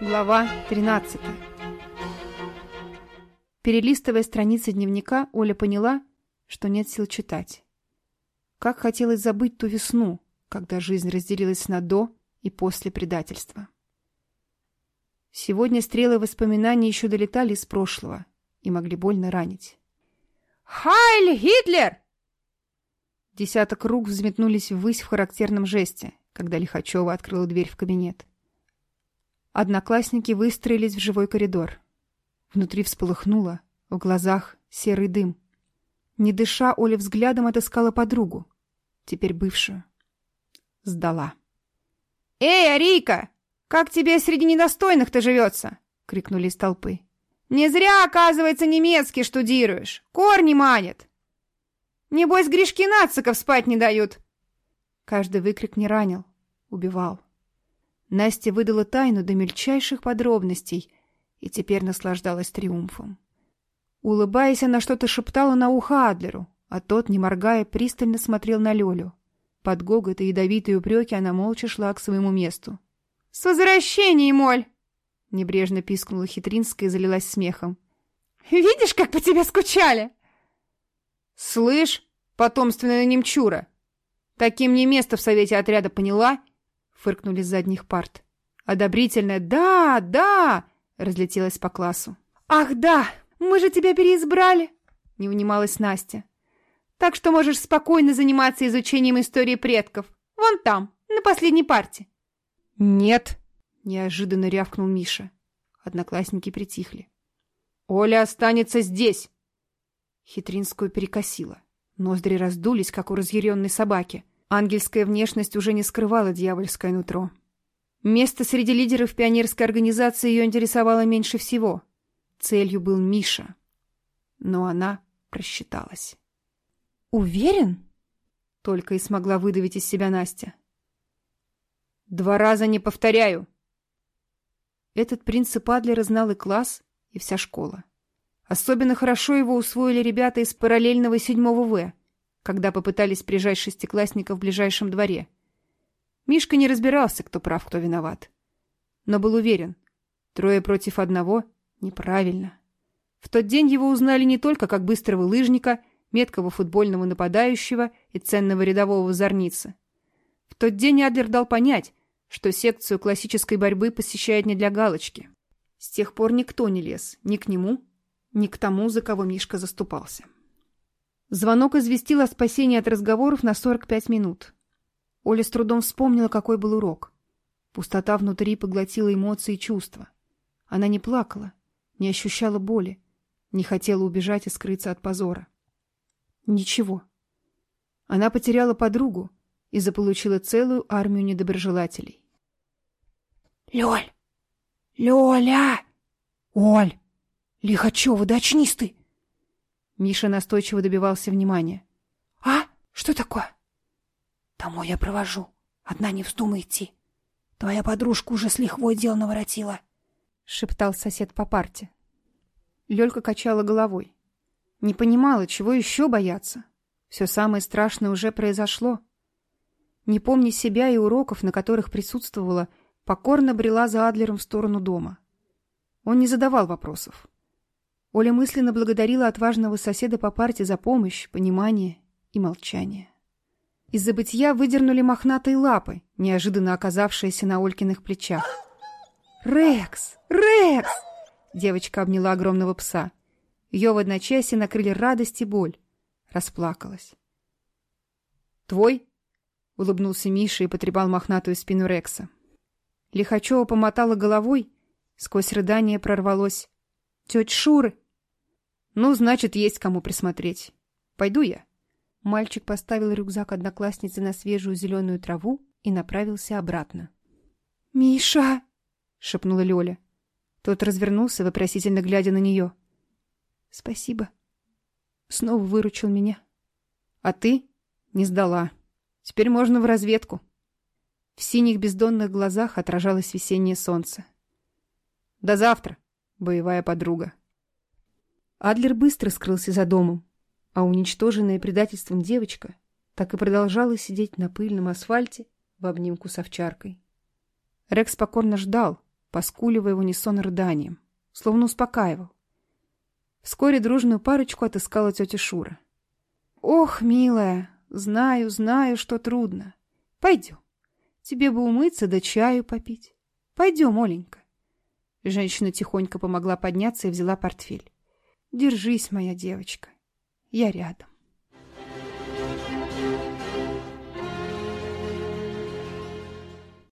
Глава 13. Перелистывая страницы дневника, Оля поняла, что нет сил читать. Как хотелось забыть ту весну, когда жизнь разделилась на «до» и «после» предательства. Сегодня стрелы воспоминаний еще долетали из прошлого и могли больно ранить. «Хайль Гитлер!» Десяток рук взметнулись ввысь в характерном жесте, когда Лихачева открыла дверь в кабинет. Одноклассники выстроились в живой коридор. Внутри всполыхнуло, в глазах серый дым. Не дыша, Оля взглядом отыскала подругу, теперь бывшую. Сдала. «Эй, Арика, Как тебе среди недостойных-то живется?» — крикнули из толпы. «Не зря, оказывается, немецкий штудируешь. Корни манят. Небось, грешки нациков спать не дают». Каждый выкрик не ранил, убивал. Настя выдала тайну до мельчайших подробностей и теперь наслаждалась триумфом. Улыбаясь, она что-то шептала на ухо Адлеру, а тот, не моргая, пристально смотрел на Лёлю. Под гогот и ядовитые упреки она молча шла к своему месту. «С возвращением, Моль!» — небрежно пискнула Хитринская и залилась смехом. «Видишь, как по тебе скучали!» «Слышь, потомственная немчура! Таким не место в совете отряда, поняла?» фыркнули с задних парт. Одобрительное «Да, да!» разлетелось по классу. «Ах, да! Мы же тебя переизбрали!» не унималась Настя. «Так что можешь спокойно заниматься изучением истории предков. Вон там, на последней парте». «Нет!» – неожиданно рявкнул Миша. Одноклассники притихли. «Оля останется здесь!» Хитринскую перекосила. Ноздри раздулись, как у разъяренной собаки – Ангельская внешность уже не скрывала дьявольское нутро. Место среди лидеров пионерской организации ее интересовало меньше всего. Целью был Миша. Но она просчиталась. «Уверен?» — только и смогла выдавить из себя Настя. «Два раза не повторяю!» Этот принцип Адлера знал и класс, и вся школа. Особенно хорошо его усвоили ребята из параллельного седьмого В — когда попытались прижать шестиклассников в ближайшем дворе. Мишка не разбирался, кто прав, кто виноват. Но был уверен, трое против одного – неправильно. В тот день его узнали не только как быстрого лыжника, меткого футбольного нападающего и ценного рядового зорницы. В тот день Адлер дал понять, что секцию классической борьбы посещает не для галочки. С тех пор никто не лез ни к нему, ни к тому, за кого Мишка заступался. Звонок известил о спасении от разговоров на 45 минут. Оля с трудом вспомнила, какой был урок. Пустота внутри поглотила эмоции и чувства. Она не плакала, не ощущала боли, не хотела убежать и скрыться от позора. Ничего. Она потеряла подругу и заполучила целую армию недоброжелателей. «Лёль! Лёля! Оль! Лихачёва, да очнись ты!» Миша настойчиво добивался внимания. «А? Что такое?» «Домой я провожу. Одна не вздумай идти. Твоя подружка уже с лихвой дел наворотила», — шептал сосед по парте. Лёлька качала головой. Не понимала, чего ещё бояться. Все самое страшное уже произошло. Не помня себя и уроков, на которых присутствовала, покорно брела за Адлером в сторону дома. Он не задавал вопросов. Оля мысленно благодарила отважного соседа по парте за помощь, понимание и молчание. Из забытья выдернули мохнатые лапы, неожиданно оказавшиеся на Олькиных плечах. «Рекс! Рекс!» Девочка обняла огромного пса. Ее в одночасье накрыли радость и боль. Расплакалась. «Твой?» — улыбнулся Миша и потрепал мохнатую спину Рекса. Лихачева помотала головой, сквозь рыдание прорвалось. «Тетя Шура, ну, значит, есть кому присмотреть. Пойду я. Мальчик поставил рюкзак одноклассницы на свежую зеленую траву и направился обратно. «Миша!» — шепнула Лёля. Тот развернулся, вопросительно глядя на нее. «Спасибо. Снова выручил меня. А ты не сдала. Теперь можно в разведку». В синих бездонных глазах отражалось весеннее солнце. «До завтра, боевая подруга». Адлер быстро скрылся за домом, а уничтоженная предательством девочка так и продолжала сидеть на пыльном асфальте в обнимку с овчаркой. Рекс покорно ждал, поскуливая в унисон рыданием, словно успокаивал. Вскоре дружную парочку отыскала тетя Шура. «Ох, милая, знаю, знаю, что трудно. Пойдем. Тебе бы умыться да чаю попить. Пойдем, Оленька». Женщина тихонько помогла подняться и взяла портфель. Держись, моя девочка, я рядом.